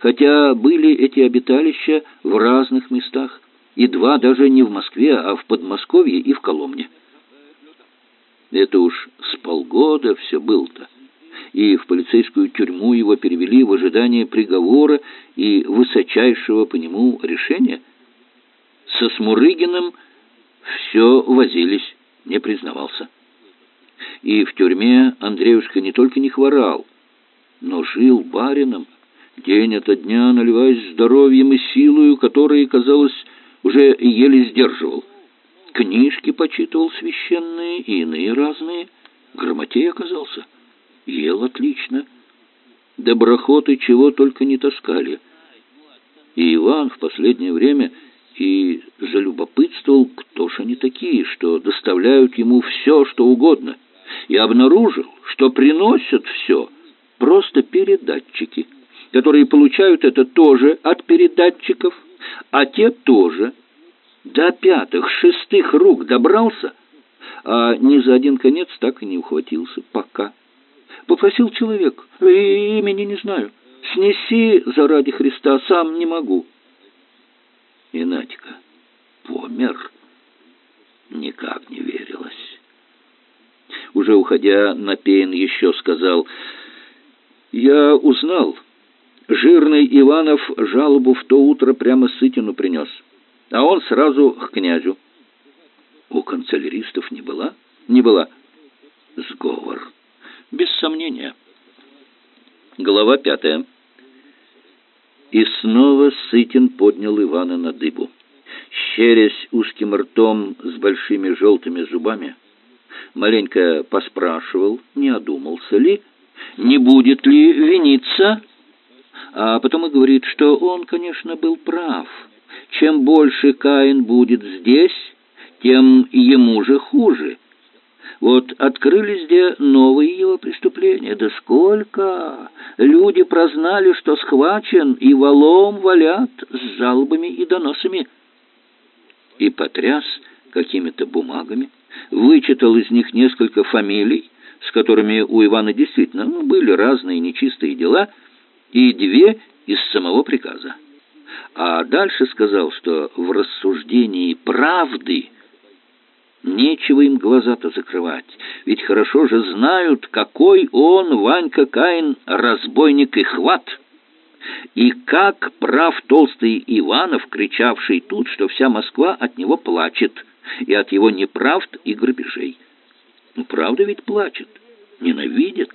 хотя были эти обиталища в разных местах, и два даже не в Москве, а в Подмосковье и в Коломне. Это уж с полгода все было-то. и в полицейскую тюрьму его перевели в ожидание приговора и высочайшего по нему решения. Со Смурыгиным все возились, не признавался. И в тюрьме Андреюшка не только не хворал, но жил барином, день ото дня наливаясь здоровьем и силою, которые, казалось, уже еле сдерживал. Книжки почитывал священные и иные разные. Грамотей оказался. Ел отлично. Доброхоты чего только не таскали. И Иван в последнее время и залюбопытствовал, кто ж они такие, что доставляют ему все, что угодно, и обнаружил, что приносят все просто передатчики, которые получают это тоже от передатчиков, а те тоже. До пятых, шестых рук добрался, а ни за один конец так и не ухватился. Пока. Попросил человек, имени не знаю, снеси заради Христа, сам не могу. И Надька помер. Никак не верилось. Уже уходя, Напейн еще сказал, «Я узнал, жирный Иванов жалобу в то утро прямо Сытину принес, а он сразу к князю». «У канцеляристов не была?» «Не была». «Сговор». «Без сомнения». Глава пятая. И снова Сытин поднял Ивана на дыбу. Щерясь узким ртом с большими желтыми зубами, маленько поспрашивал, не одумался ли, не будет ли виниться, а потом и говорит, что он, конечно, был прав. Чем больше Каин будет здесь, тем ему же хуже. Вот открылись где новые его преступления. Да сколько! Люди прознали, что схвачен, и валом валят с жалобами и доносами. И потряс какими-то бумагами, вычитал из них несколько фамилий, с которыми у Ивана действительно ну, были разные нечистые дела, и две из самого приказа. А дальше сказал, что в рассуждении правды – Нечего им глаза-то закрывать, ведь хорошо же знают, какой он, Ванька Каин, разбойник и хват. И как прав толстый Иванов, кричавший тут, что вся Москва от него плачет, и от его неправд и грабежей. Ну, правда ведь плачет, ненавидит.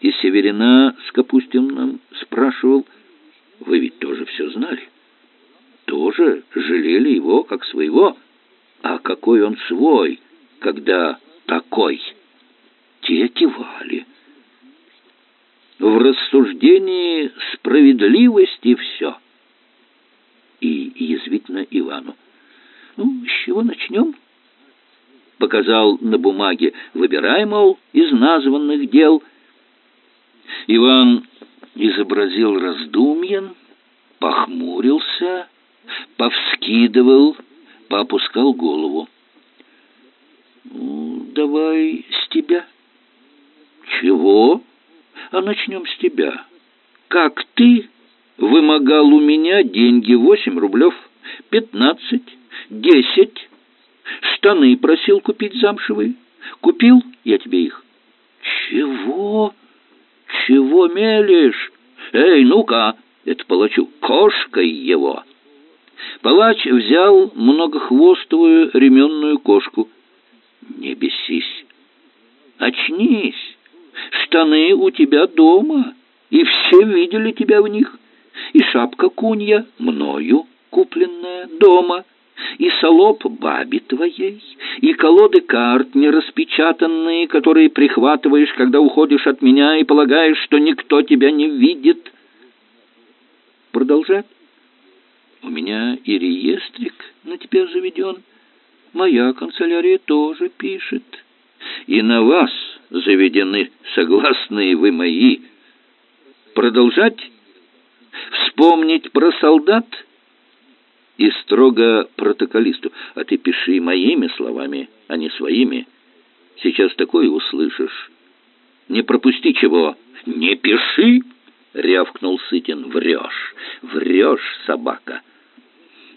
И Северина с Капустиным спрашивал, вы ведь тоже все знали? Тоже жалели его, как своего? А какой он свой, когда такой? Те кивали. В рассуждении справедливости все. И язвительно Ивану. Ну, с чего начнем? Показал на бумаге. Выбирай, мол, из названных дел. Иван изобразил раздумьен, похмурился, повскидывал поопускал голову. «Давай с тебя». «Чего?» «А начнем с тебя. Как ты вымогал у меня деньги восемь рублев, пятнадцать, десять, штаны просил купить замшевые. Купил я тебе их». «Чего? Чего мелешь? Эй, ну-ка, это палачу, кошкой его!» Палач взял многохвостовую ременную кошку. «Не бесись! Очнись! Штаны у тебя дома, и все видели тебя в них. И шапка кунья мною купленная дома, и солоб бабе твоей, и колоды карт нераспечатанные, которые прихватываешь, когда уходишь от меня и полагаешь, что никто тебя не видит. Продолжать? У меня и реестрик на тебя заведен. Моя канцелярия тоже пишет. И на вас заведены согласные вы мои. Продолжать? Вспомнить про солдат? И строго протоколисту. А ты пиши моими словами, а не своими. Сейчас такое услышишь. Не пропусти чего. Не пиши, рявкнул Сытин. Врешь, врешь, собака.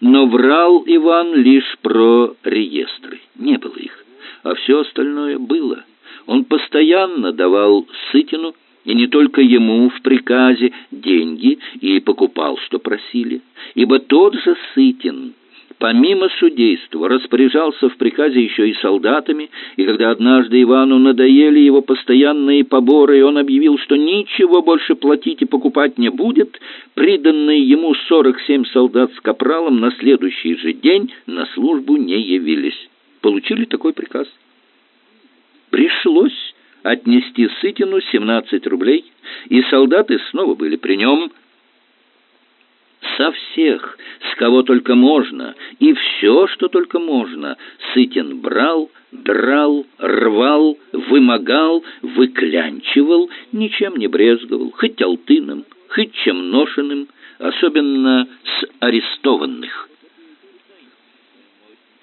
Но врал Иван лишь про реестры. Не было их. А все остальное было. Он постоянно давал Сытину, и не только ему в приказе, деньги и покупал, что просили, ибо тот же Сытин помимо судейства, распоряжался в приказе еще и солдатами, и когда однажды Ивану надоели его постоянные поборы, и он объявил, что ничего больше платить и покупать не будет, приданные ему сорок семь солдат с капралом на следующий же день на службу не явились. Получили такой приказ. Пришлось отнести Сытину семнадцать рублей, и солдаты снова были при нем, со всех, с кого только можно, и все, что только можно, Сытин брал, драл, рвал, вымогал, выклянчивал, ничем не брезговал, хоть алтыном, хоть чем ношенным, особенно с арестованных.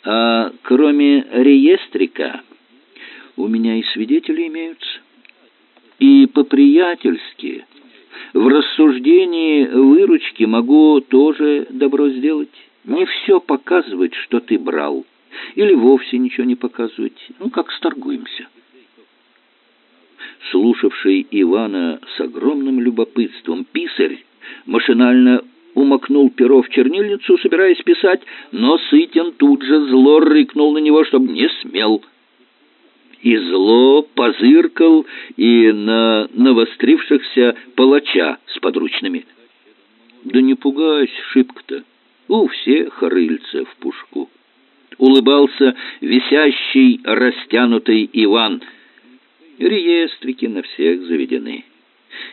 А кроме реестрика у меня и свидетели имеются, и по-приятельски в рассуждении выручки могу тоже добро сделать. Не все показывать, что ты брал, или вовсе ничего не показывать. Ну, как сторгуемся. Слушавший Ивана с огромным любопытством, писарь машинально умокнул перо в чернильницу, собираясь писать, но Сытин тут же зло рыкнул на него, чтобы не смел и зло позыркал и на навострившихся палача с подручными. Да не пугайся шибко-то, у всех рыльца в пушку. Улыбался висящий растянутый Иван. Реестрики на всех заведены.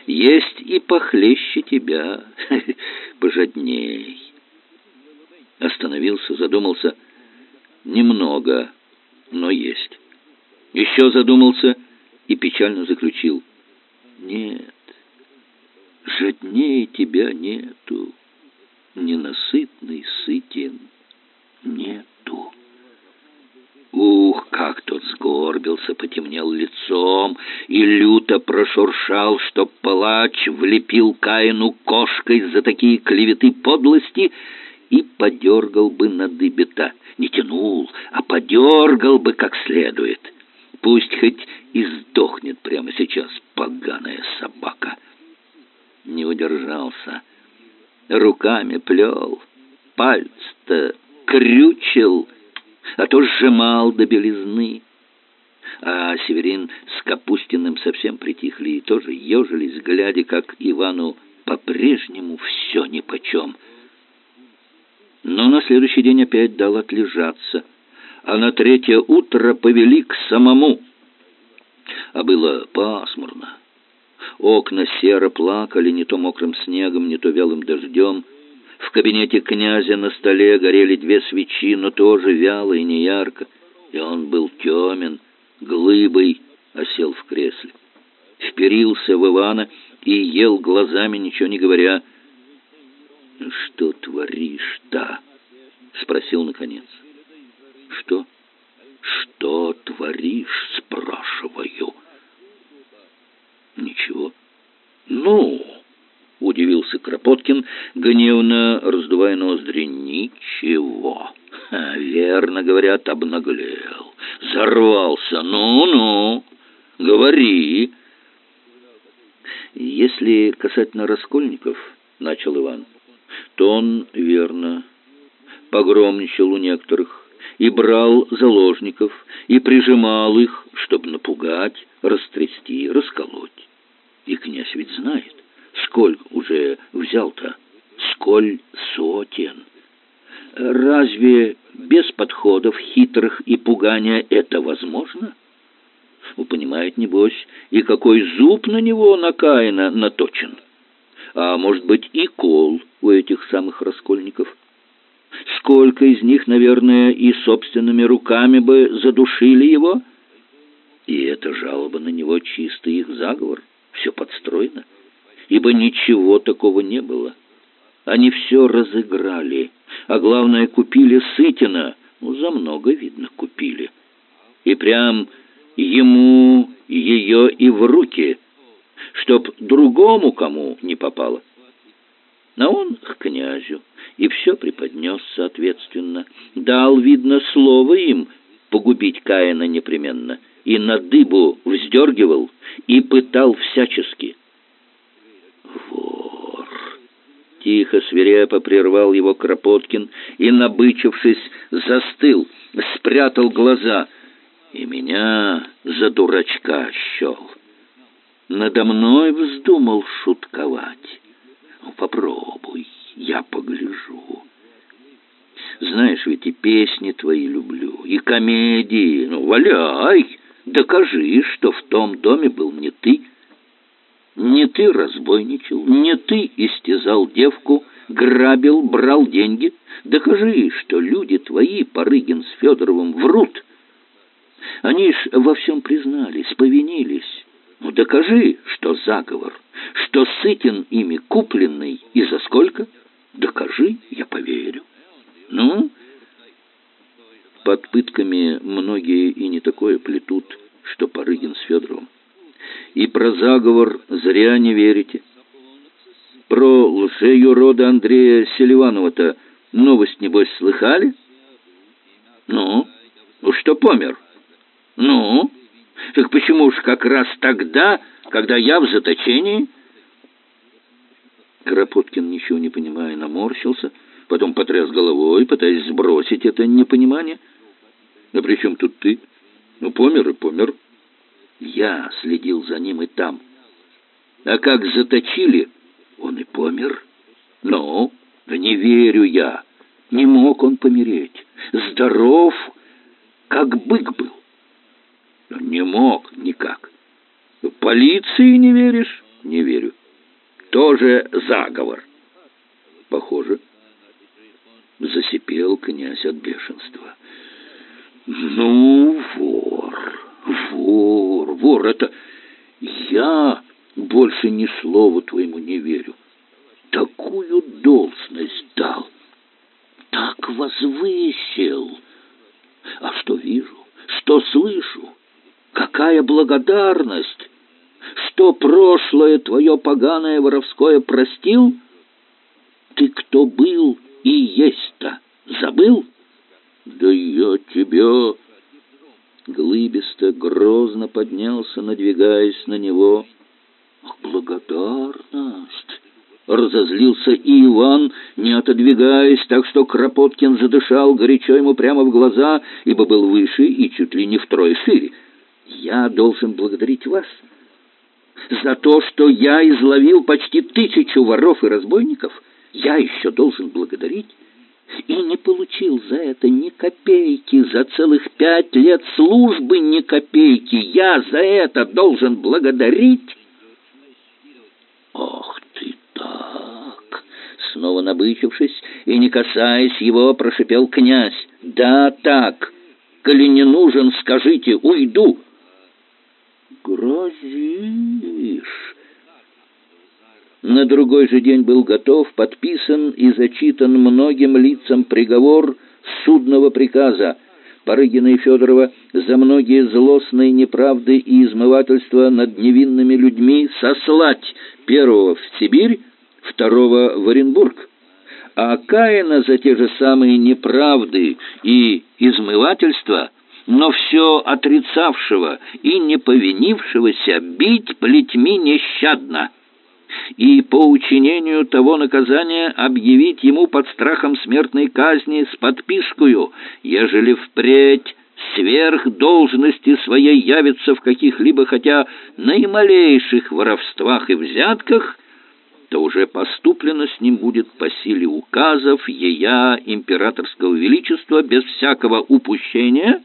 Есть и похлеще тебя, пожадней. Остановился, задумался. Немного, но есть. Еще задумался и печально заключил. Нет, жаднее тебя нету, ненасытный сытен нету. Ух, как тот сгорбился, потемнел лицом и люто прошуршал, что палач влепил Каину кошкой за такие клеветы подлости и подергал бы на дыбета. Не тянул, а подергал бы как следует. Пусть хоть и сдохнет прямо сейчас, поганая собака. Не удержался. Руками плел, пальцы-то крючил, а то сжимал до белизны. А Северин с Капустиным совсем притихли и тоже ежились, глядя, как Ивану по-прежнему все нипочем. Но на следующий день опять дал отлежаться — а на третье утро повели к самому. А было пасмурно. Окна серо плакали не то мокрым снегом, не то вялым дождем. В кабинете князя на столе горели две свечи, но тоже вяло и неярко. И он был темен, глыбой осел в кресле. Вперился в Ивана и ел глазами, ничего не говоря. «Что творишь-то?» — спросил наконец. Что? Что творишь, спрашиваю. Ничего. Ну, удивился Кропоткин, гневно раздувая ноздри. Ничего. А, верно говорят, обнаглел. Зарвался. Ну-ну. Говори. Если касательно раскольников, начал Иван, то он верно погромничал у некоторых и брал заложников, и прижимал их, чтобы напугать, растрясти, расколоть. И князь ведь знает, сколько уже взял-то, сколь сотен. Разве без подходов хитрых и пугания это возможно? Вы понимаете, небось, и какой зуб на него, на Каина, наточен. А может быть, и кол у этих самых раскольников – Сколько из них, наверное, и собственными руками бы задушили его? И эта жалоба на него чистый их заговор, все подстроено, ибо ничего такого не было. Они все разыграли, а главное, купили Сытина, ну, за много, видно, купили. И прям ему ее и в руки, чтоб другому кому не попало. А он к князю и все преподнес соответственно. Дал, видно, слово им погубить Каина непременно — и на дыбу вздергивал и пытал всячески. Вор! Тихо, свирепо прервал его Кропоткин и, набычившись, застыл, спрятал глаза и меня за дурачка щел. Надо мной вздумал шутковать. Попробуй, я погляжу. Знаешь, ведь и песни твои люблю, и комедии. Ну, валяй, докажи, что в том доме был не ты. Не ты разбойничал, не ты истязал девку, грабил, брал деньги. Докажи, что люди твои, Порыгин с Федоровым, врут. Они ж во всем признались, повинились. Ну, докажи, что заговор, что Сытин ими купленный, и за сколько? Докажи, я поверю. Ну, под пытками многие и не такое плетут, что Порыгин с Федоровым. И про заговор зря не верите. Про лжею рода Андрея Селиванова-то новость, небось, слыхали? Ну, что помер? Ну, так почему ж как раз тогда, когда я в заточении? Кропоткин, ничего не понимая, наморщился, потом потряс головой, пытаясь сбросить это непонимание. «А при чем тут ты? Ну, помер и помер». Я следил за ним и там. А как заточили, он и помер. Ну, да не верю я. Не мог он помереть. Здоров, как бык был. Но не мог никак. Полиции не веришь? Не верю. Тоже заговор. Похоже. Засипел князь от бешенства. Ну, вор, вор, вор, это я больше ни слову твоему не верю. Такую должность дал, так возвысил. А что вижу, что слышу, какая благодарность, что прошлое твое поганое воровское простил? Ты кто был и есть-то, забыл? Да я тебя... Глыбисто грозно поднялся, надвигаясь на него. Благодарность! Разозлился и Иван, не отодвигаясь, так что Кропоткин задышал горячо ему прямо в глаза, ибо был выше и чуть ли не втрое шире. «Я должен благодарить вас за то, что я изловил почти тысячу воров и разбойников. Я еще должен благодарить» и не получил за это ни копейки, за целых пять лет службы ни копейки. Я за это должен благодарить. Ох ты так! Снова набычившись и не касаясь его, прошипел князь. Да так, коли не нужен, скажите, уйду. Грозишь? На другой же день был готов, подписан и зачитан многим лицам приговор судного приказа. Парыгина и Федорова за многие злостные неправды и измывательства над невинными людьми сослать первого в Сибирь, второго в Оренбург. А Каина за те же самые неправды и измывательства, но все отрицавшего и не повинившегося бить плетьми нещадно. И по учинению того наказания объявить ему под страхом смертной казни с подпискою, ежели впредь сверх должности своей явится в каких-либо хотя наималейших воровствах и взятках, то уже поступлено с ним будет по силе указов ея императорского величества без всякого упущения,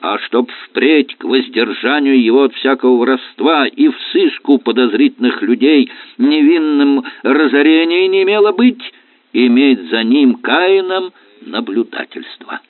а чтоб впредь к воздержанию его от всякого воровства и в сыску подозрительных людей невинным разорения не имело быть, иметь за ним Каином наблюдательство».